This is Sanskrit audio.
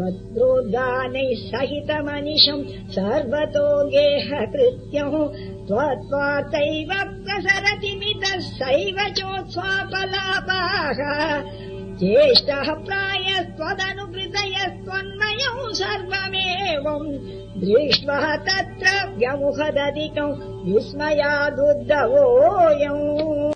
त्वद्रोद्गानैः सहितमनिशम् सर्वतो गेह कृत्यः त्वत्त्वार्थैव प्रसरति मितः सैव चोत्स्वापलापाः। ज्येष्ठः प्रायस्त्वदनुकृतयस्त्वन्मयौ सर्वमेवम् दृष्ट्वा तत्र व्यमुहदधिकम् विस्मयादुद्धवोऽयम्